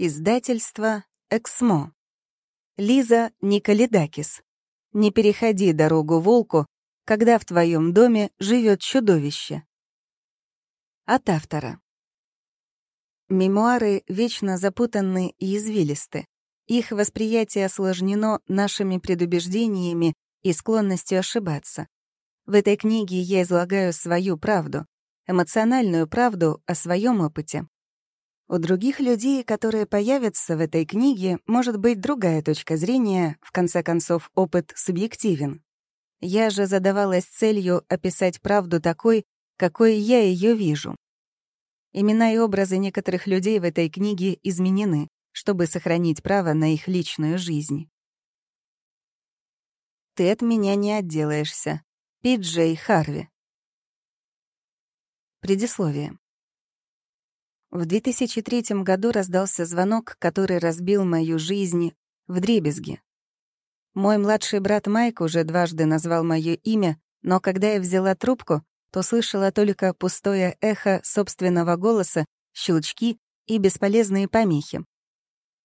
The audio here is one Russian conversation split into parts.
Издательство «Эксмо». Лиза Николидакис. Не переходи дорогу волку, когда в твоем доме живет чудовище. От автора. Мемуары вечно запутанны и извилисты. Их восприятие осложнено нашими предубеждениями и склонностью ошибаться. В этой книге я излагаю свою правду, эмоциональную правду о своем опыте. У других людей, которые появятся в этой книге, может быть другая точка зрения, в конце концов, опыт субъективен. Я же задавалась целью описать правду такой, какой я ее вижу. Имена и образы некоторых людей в этой книге изменены, чтобы сохранить право на их личную жизнь. Ты от меня не отделаешься. Пиджей Харви. Предисловие. В 2003 году раздался звонок, который разбил мою жизнь в дребезги. Мой младший брат Майк уже дважды назвал мое имя, но когда я взяла трубку, то слышала только пустое эхо собственного голоса, щелчки и бесполезные помехи.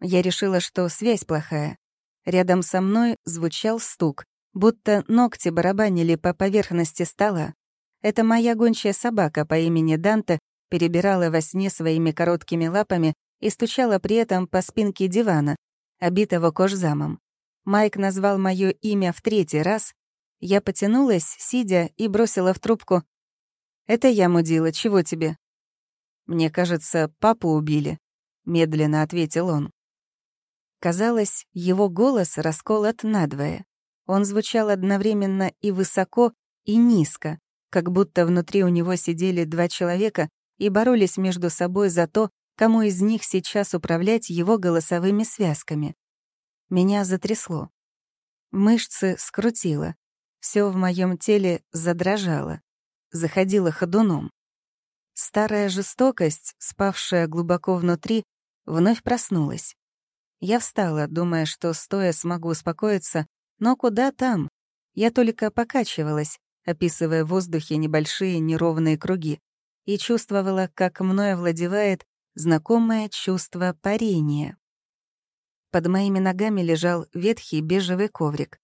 Я решила, что связь плохая. Рядом со мной звучал стук, будто ногти барабанили по поверхности стола. Это моя гончая собака по имени Данте перебирала во сне своими короткими лапами и стучала при этом по спинке дивана, обитого кожзамом. Майк назвал мое имя в третий раз. Я потянулась, сидя, и бросила в трубку. «Это я, мудила, чего тебе?» «Мне кажется, папу убили», — медленно ответил он. Казалось, его голос расколот надвое. Он звучал одновременно и высоко, и низко, как будто внутри у него сидели два человека и боролись между собой за то, кому из них сейчас управлять его голосовыми связками. Меня затрясло. Мышцы скрутило. Все в моем теле задрожало. Заходило ходуном. Старая жестокость, спавшая глубоко внутри, вновь проснулась. Я встала, думая, что стоя смогу успокоиться, но куда там? Я только покачивалась, описывая в воздухе небольшие неровные круги и чувствовала, как мною овладевает знакомое чувство парения. Под моими ногами лежал ветхий бежевый коврик.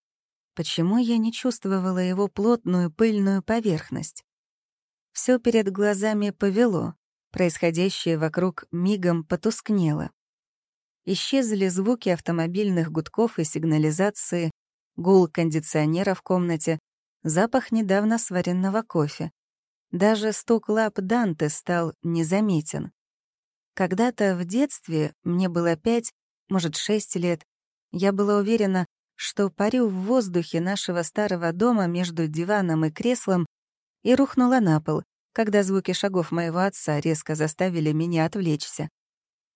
Почему я не чувствовала его плотную пыльную поверхность? Все перед глазами повело, происходящее вокруг мигом потускнело. Исчезли звуки автомобильных гудков и сигнализации, гул кондиционера в комнате, запах недавно сваренного кофе. Даже стук лап Данте стал незаметен. Когда-то в детстве, мне было пять, может, шесть лет, я была уверена, что парю в воздухе нашего старого дома между диваном и креслом и рухнула на пол, когда звуки шагов моего отца резко заставили меня отвлечься.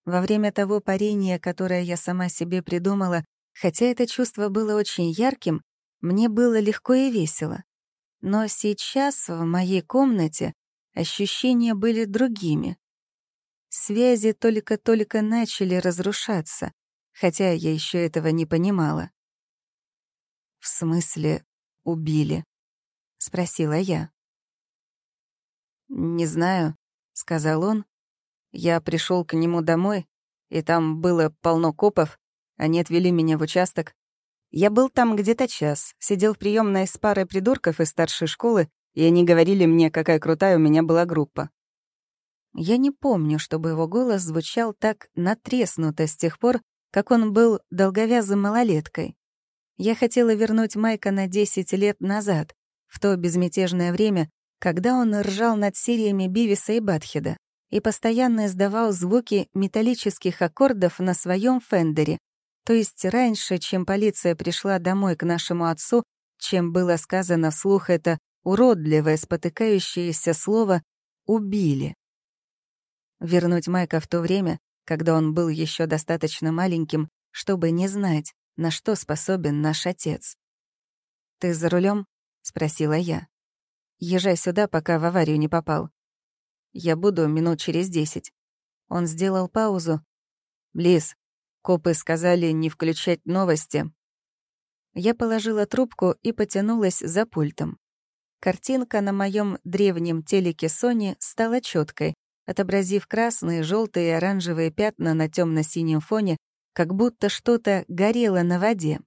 Во время того парения, которое я сама себе придумала, хотя это чувство было очень ярким, мне было легко и весело. Но сейчас в моей комнате ощущения были другими. Связи только-только начали разрушаться, хотя я еще этого не понимала. «В смысле, убили?» — спросила я. «Не знаю», — сказал он. «Я пришел к нему домой, и там было полно копов. Они отвели меня в участок. Я был там где-то час, сидел в приемной с парой придурков из старшей школы, и они говорили мне, какая крутая у меня была группа. Я не помню, чтобы его голос звучал так натреснуто с тех пор, как он был долговязым малолеткой. Я хотела вернуть Майка на 10 лет назад, в то безмятежное время, когда он ржал над сериями Бивиса и Батхеда и постоянно издавал звуки металлических аккордов на своем фендере, то есть раньше, чем полиция пришла домой к нашему отцу, чем было сказано вслух это уродливое, спотыкающееся слово «убили». Вернуть Майка в то время, когда он был еще достаточно маленьким, чтобы не знать, на что способен наш отец. «Ты за рулем? спросила я. «Езжай сюда, пока в аварию не попал. Я буду минут через десять». Он сделал паузу. «Лиз, Копы сказали не включать новости. Я положила трубку и потянулась за пультом. Картинка на моем древнем телеке Sony стала четкой, отобразив красные, желтые и оранжевые пятна на темно синем фоне, как будто что-то горело на воде.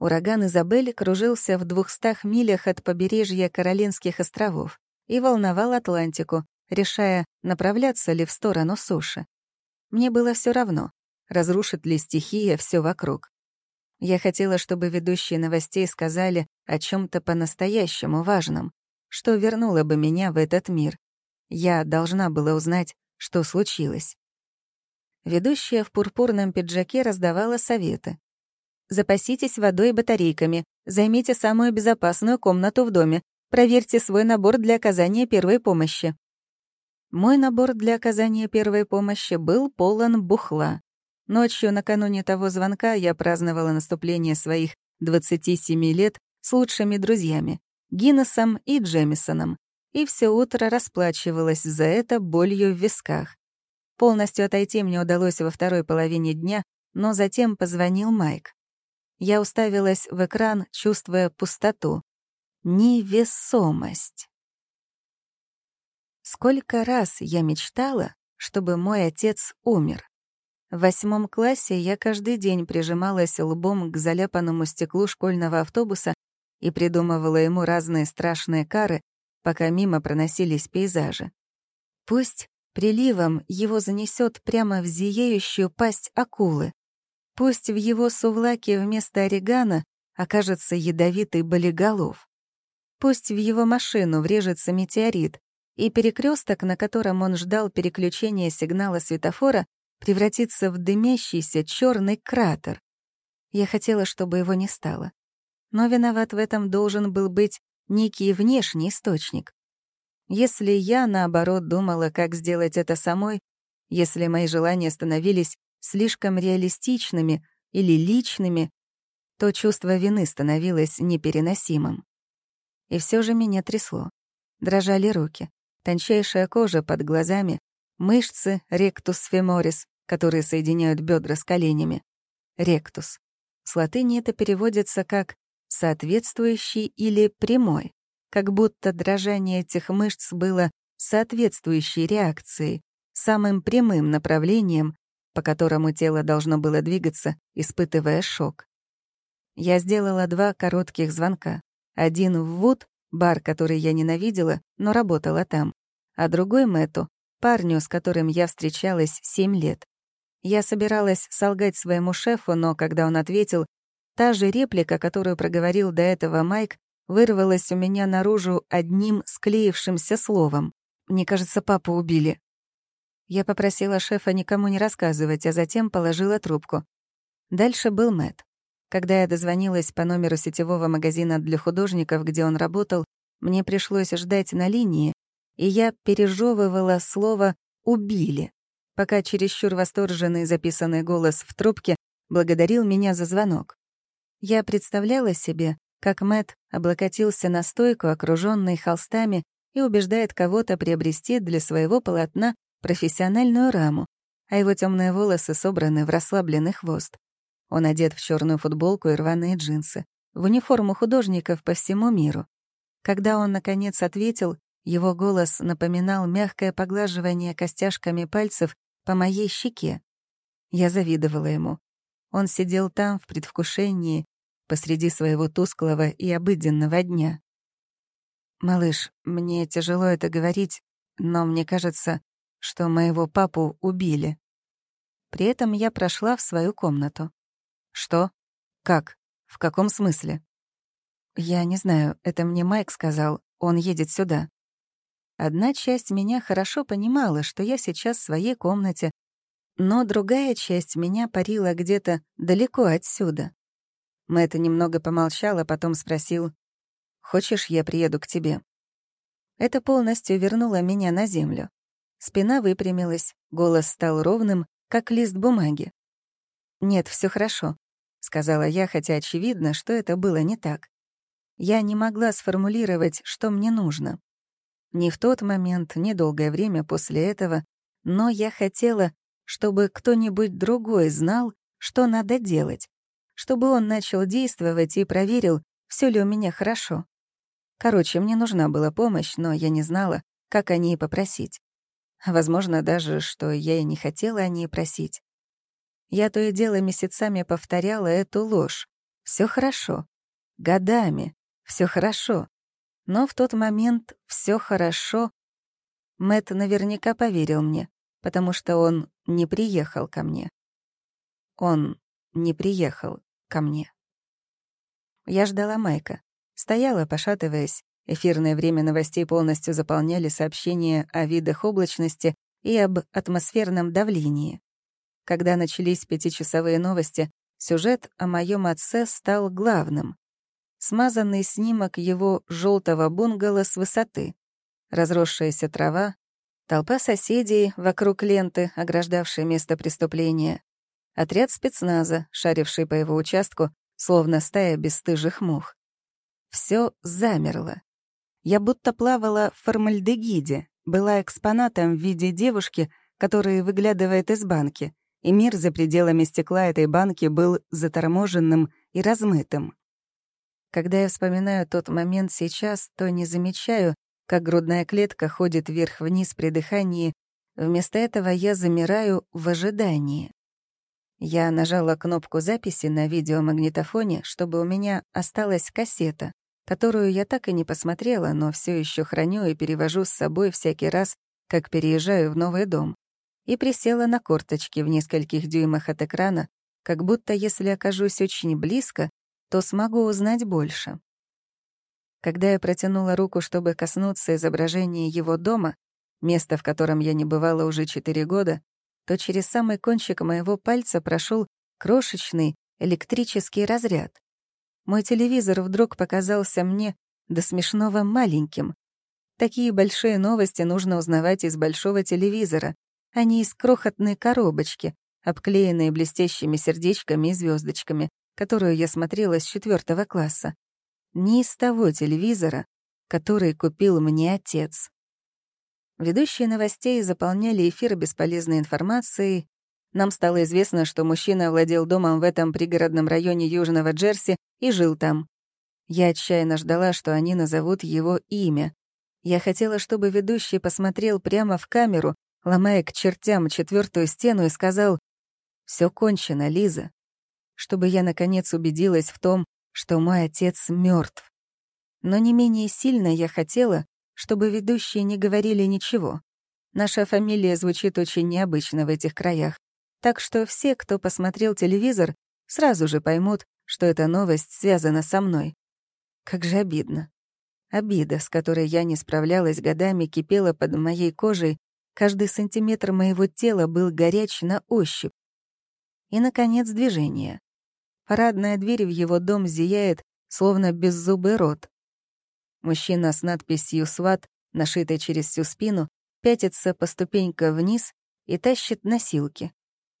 Ураган Изабель кружился в двухстах милях от побережья Каролинских островов и волновал Атлантику, решая, направляться ли в сторону суши. Мне было все равно, разрушит ли стихия все вокруг. Я хотела, чтобы ведущие новостей сказали о чем то по-настоящему важном, что вернуло бы меня в этот мир. Я должна была узнать, что случилось. Ведущая в пурпурном пиджаке раздавала советы. «Запаситесь водой и батарейками, займите самую безопасную комнату в доме, проверьте свой набор для оказания первой помощи». Мой набор для оказания первой помощи был полон бухла. Ночью, накануне того звонка, я праздновала наступление своих 27 лет с лучшими друзьями — Гиннесом и Джемисоном, и все утро расплачивалась за это болью в висках. Полностью отойти мне удалось во второй половине дня, но затем позвонил Майк. Я уставилась в экран, чувствуя пустоту. Невесомость. Сколько раз я мечтала, чтобы мой отец умер. В восьмом классе я каждый день прижималась лбом к заляпанному стеклу школьного автобуса и придумывала ему разные страшные кары, пока мимо проносились пейзажи. Пусть приливом его занесет прямо в зияющую пасть акулы. Пусть в его сувлаке вместо орегана окажется ядовитый болиголов. Пусть в его машину врежется метеорит, и перекресток, на котором он ждал переключения сигнала светофора, превратиться в дымящийся черный кратер. Я хотела, чтобы его не стало. Но виноват в этом должен был быть некий внешний источник. Если я, наоборот, думала, как сделать это самой, если мои желания становились слишком реалистичными или личными, то чувство вины становилось непереносимым. И все же меня трясло. Дрожали руки, тончайшая кожа под глазами, Мышцы ректус феморис, которые соединяют бедра с коленями. Ректус. С латыни это переводится как «соответствующий» или «прямой», как будто дрожание этих мышц было соответствующей реакцией, самым прямым направлением, по которому тело должно было двигаться, испытывая шок. Я сделала два коротких звонка. Один в Вуд, бар, который я ненавидела, но работала там, а другой Мэту, парню, с которым я встречалась семь лет. Я собиралась солгать своему шефу, но когда он ответил, та же реплика, которую проговорил до этого Майк, вырвалась у меня наружу одним склеившимся словом. «Мне кажется, папу убили». Я попросила шефа никому не рассказывать, а затем положила трубку. Дальше был Мэт. Когда я дозвонилась по номеру сетевого магазина для художников, где он работал, мне пришлось ждать на линии, и я пережевывала слово «убили», пока чересчур восторженный записанный голос в трубке благодарил меня за звонок. Я представляла себе, как Мэт облокотился на стойку, окружённый холстами, и убеждает кого-то приобрести для своего полотна профессиональную раму, а его темные волосы собраны в расслабленный хвост. Он одет в черную футболку и рваные джинсы, в униформу художников по всему миру. Когда он, наконец, ответил, его голос напоминал мягкое поглаживание костяшками пальцев по моей щеке. Я завидовала ему. Он сидел там в предвкушении, посреди своего тусклого и обыденного дня. «Малыш, мне тяжело это говорить, но мне кажется, что моего папу убили». При этом я прошла в свою комнату. «Что? Как? В каком смысле?» «Я не знаю, это мне Майк сказал, он едет сюда». Одна часть меня хорошо понимала, что я сейчас в своей комнате, но другая часть меня парила где-то далеко отсюда. Мэтт немного помолчал, а потом спросил, «Хочешь, я приеду к тебе?» Это полностью вернуло меня на землю. Спина выпрямилась, голос стал ровным, как лист бумаги. «Нет, все хорошо», — сказала я, хотя очевидно, что это было не так. Я не могла сформулировать, что мне нужно. Ни в тот момент, ни долгое время после этого, но я хотела, чтобы кто-нибудь другой знал, что надо делать, чтобы он начал действовать и проверил, все ли у меня хорошо. Короче, мне нужна была помощь, но я не знала, как о ней попросить. Возможно, даже, что я и не хотела о ней просить. Я то и дело месяцами повторяла эту ложь. Все хорошо. Годами. Все хорошо. Но в тот момент все хорошо. Мэт наверняка поверил мне, потому что он не приехал ко мне. Он не приехал ко мне. Я ждала Майка. Стояла, пошатываясь. Эфирное время новостей полностью заполняли сообщения о видах облачности и об атмосферном давлении. Когда начались пятичасовые новости, сюжет о моем отце стал главным. Смазанный снимок его желтого бунгало с высоты, разросшаяся трава, толпа соседей вокруг ленты, ограждавшей место преступления, отряд спецназа, шаривший по его участку, словно стая бесстыжих мух. Все замерло. Я будто плавала в формальдегиде, была экспонатом в виде девушки, которая выглядывает из банки, и мир за пределами стекла этой банки был заторможенным и размытым. Когда я вспоминаю тот момент сейчас, то не замечаю, как грудная клетка ходит вверх-вниз при дыхании, вместо этого я замираю в ожидании. Я нажала кнопку записи на видеомагнитофоне, чтобы у меня осталась кассета, которую я так и не посмотрела, но все еще храню и перевожу с собой всякий раз, как переезжаю в новый дом и присела на корточки в нескольких дюймах от экрана, как будто если окажусь очень близко, то смогу узнать больше. Когда я протянула руку, чтобы коснуться изображения его дома, места, в котором я не бывала уже четыре года, то через самый кончик моего пальца прошел крошечный электрический разряд. Мой телевизор вдруг показался мне до смешного маленьким. Такие большие новости нужно узнавать из большого телевизора, а не из крохотной коробочки, обклеенной блестящими сердечками и звездочками, которую я смотрела с четвертого класса. Не из того телевизора, который купил мне отец. Ведущие новостей заполняли эфир бесполезной информацией. Нам стало известно, что мужчина владел домом в этом пригородном районе Южного Джерси и жил там. Я отчаянно ждала, что они назовут его имя. Я хотела, чтобы ведущий посмотрел прямо в камеру ломая к чертям четвертую стену, и сказал «Все кончено, Лиза», чтобы я, наконец, убедилась в том, что мой отец мертв. Но не менее сильно я хотела, чтобы ведущие не говорили ничего. Наша фамилия звучит очень необычно в этих краях, так что все, кто посмотрел телевизор, сразу же поймут, что эта новость связана со мной. Как же обидно. Обида, с которой я не справлялась годами, кипела под моей кожей, Каждый сантиметр моего тела был горяч на ощупь. И, наконец, движение. Парадная дверь в его дом зияет, словно беззубый рот. Мужчина с надписью «СВАТ», нашитой через всю спину, пятится по ступенькам вниз и тащит носилки.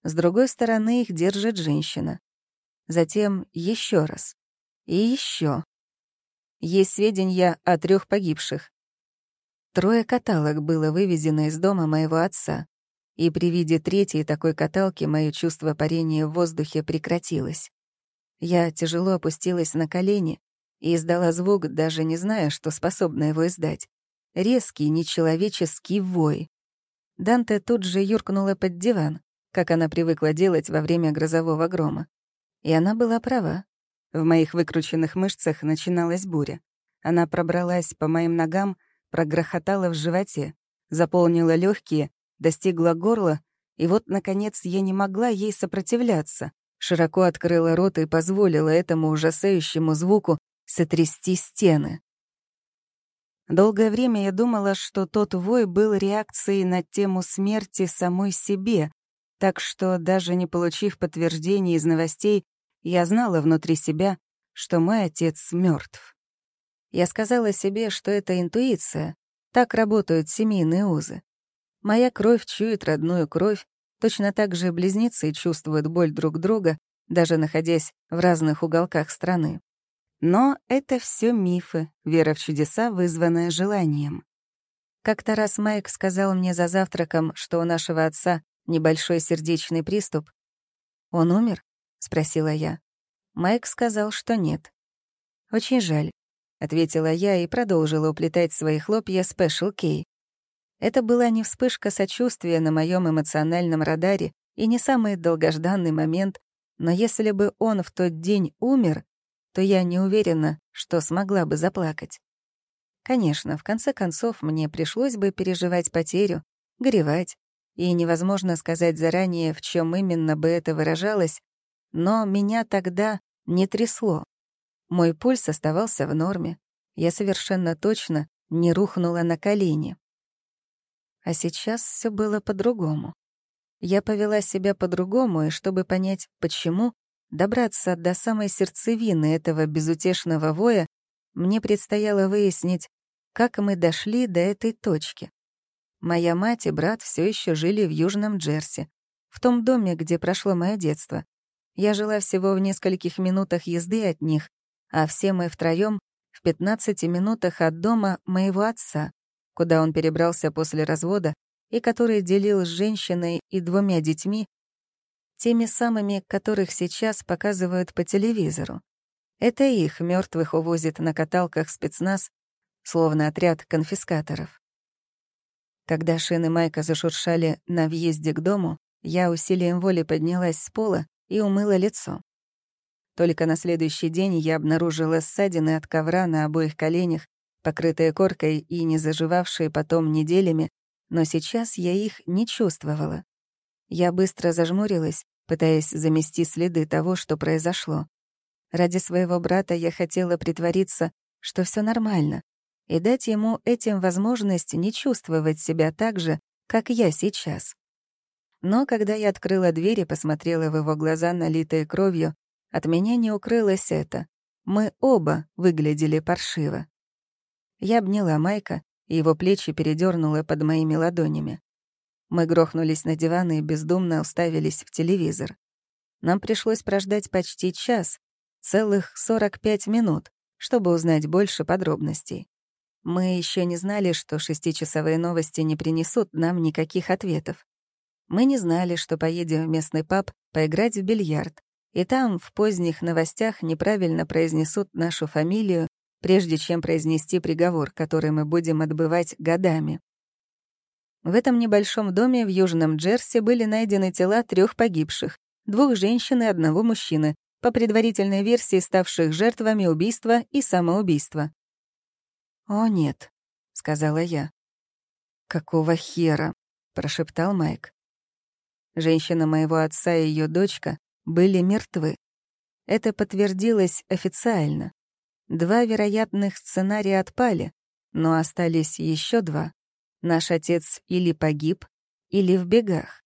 С другой стороны их держит женщина. Затем еще раз. И еще. Есть сведения о трех погибших. Трое каталог было вывезено из дома моего отца, и при виде третьей такой каталки мое чувство парения в воздухе прекратилось. Я тяжело опустилась на колени и издала звук, даже не зная, что способна его издать. Резкий, нечеловеческий вой. Данте тут же юркнула под диван, как она привыкла делать во время грозового грома. И она была права. В моих выкрученных мышцах начиналась буря. Она пробралась по моим ногам, прогрохотала в животе, заполнила легкие, достигла горла, и вот, наконец, я не могла ей сопротивляться. Широко открыла рот и позволила этому ужасающему звуку сотрясти стены. Долгое время я думала, что тот вой был реакцией на тему смерти самой себе, так что, даже не получив подтверждения из новостей, я знала внутри себя, что мой отец мертв. Я сказала себе, что это интуиция. Так работают семейные узы. Моя кровь чует родную кровь, точно так же близнецы чувствуют боль друг друга, даже находясь в разных уголках страны. Но это все мифы, вера в чудеса, вызванная желанием. Как-то раз Майк сказал мне за завтраком, что у нашего отца небольшой сердечный приступ. «Он умер?» — спросила я. Майк сказал, что нет. Очень жаль. — ответила я и продолжила уплетать свои хлопья Special K. Это была не вспышка сочувствия на моем эмоциональном радаре и не самый долгожданный момент, но если бы он в тот день умер, то я не уверена, что смогла бы заплакать. Конечно, в конце концов, мне пришлось бы переживать потерю, горевать, и невозможно сказать заранее, в чем именно бы это выражалось, но меня тогда не трясло. Мой пульс оставался в норме. Я совершенно точно не рухнула на колени. А сейчас все было по-другому. Я повела себя по-другому, и чтобы понять, почему, добраться до самой сердцевины этого безутешного воя, мне предстояло выяснить, как мы дошли до этой точки. Моя мать и брат все еще жили в Южном Джерси, в том доме, где прошло мое детство. Я жила всего в нескольких минутах езды от них, а все мы втроем в 15 минутах от дома моего отца, куда он перебрался после развода и который делил с женщиной и двумя детьми, теми самыми, которых сейчас показывают по телевизору. Это их мертвых увозит на каталках спецназ, словно отряд конфискаторов. Когда шины Майка зашуршали на въезде к дому, я усилием воли поднялась с пола и умыла лицо. Только на следующий день я обнаружила ссадины от ковра на обоих коленях, покрытые коркой и не заживавшие потом неделями, но сейчас я их не чувствовала. Я быстро зажмурилась, пытаясь замести следы того, что произошло. Ради своего брата я хотела притвориться, что все нормально, и дать ему этим возможность не чувствовать себя так же, как я сейчас. Но когда я открыла дверь и посмотрела в его глаза, налитые кровью, от меня не укрылось это. Мы оба выглядели паршиво. Я обняла Майка, и его плечи передернуло под моими ладонями. Мы грохнулись на диван и бездумно уставились в телевизор. Нам пришлось прождать почти час, целых 45 минут, чтобы узнать больше подробностей. Мы еще не знали, что шестичасовые новости не принесут нам никаких ответов. Мы не знали, что поедем в местный паб поиграть в бильярд, и там в поздних новостях неправильно произнесут нашу фамилию, прежде чем произнести приговор, который мы будем отбывать годами. В этом небольшом доме в Южном Джерси были найдены тела трех погибших, двух женщин и одного мужчины, по предварительной версии ставших жертвами убийства и самоубийства. «О, нет», — сказала я. «Какого хера?» — прошептал Майк. Женщина моего отца и ее дочка были мертвы. Это подтвердилось официально. Два вероятных сценария отпали, но остались еще два. Наш отец или погиб, или в бегах.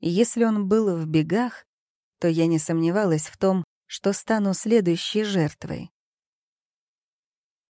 Если он был в бегах, то я не сомневалась в том, что стану следующей жертвой.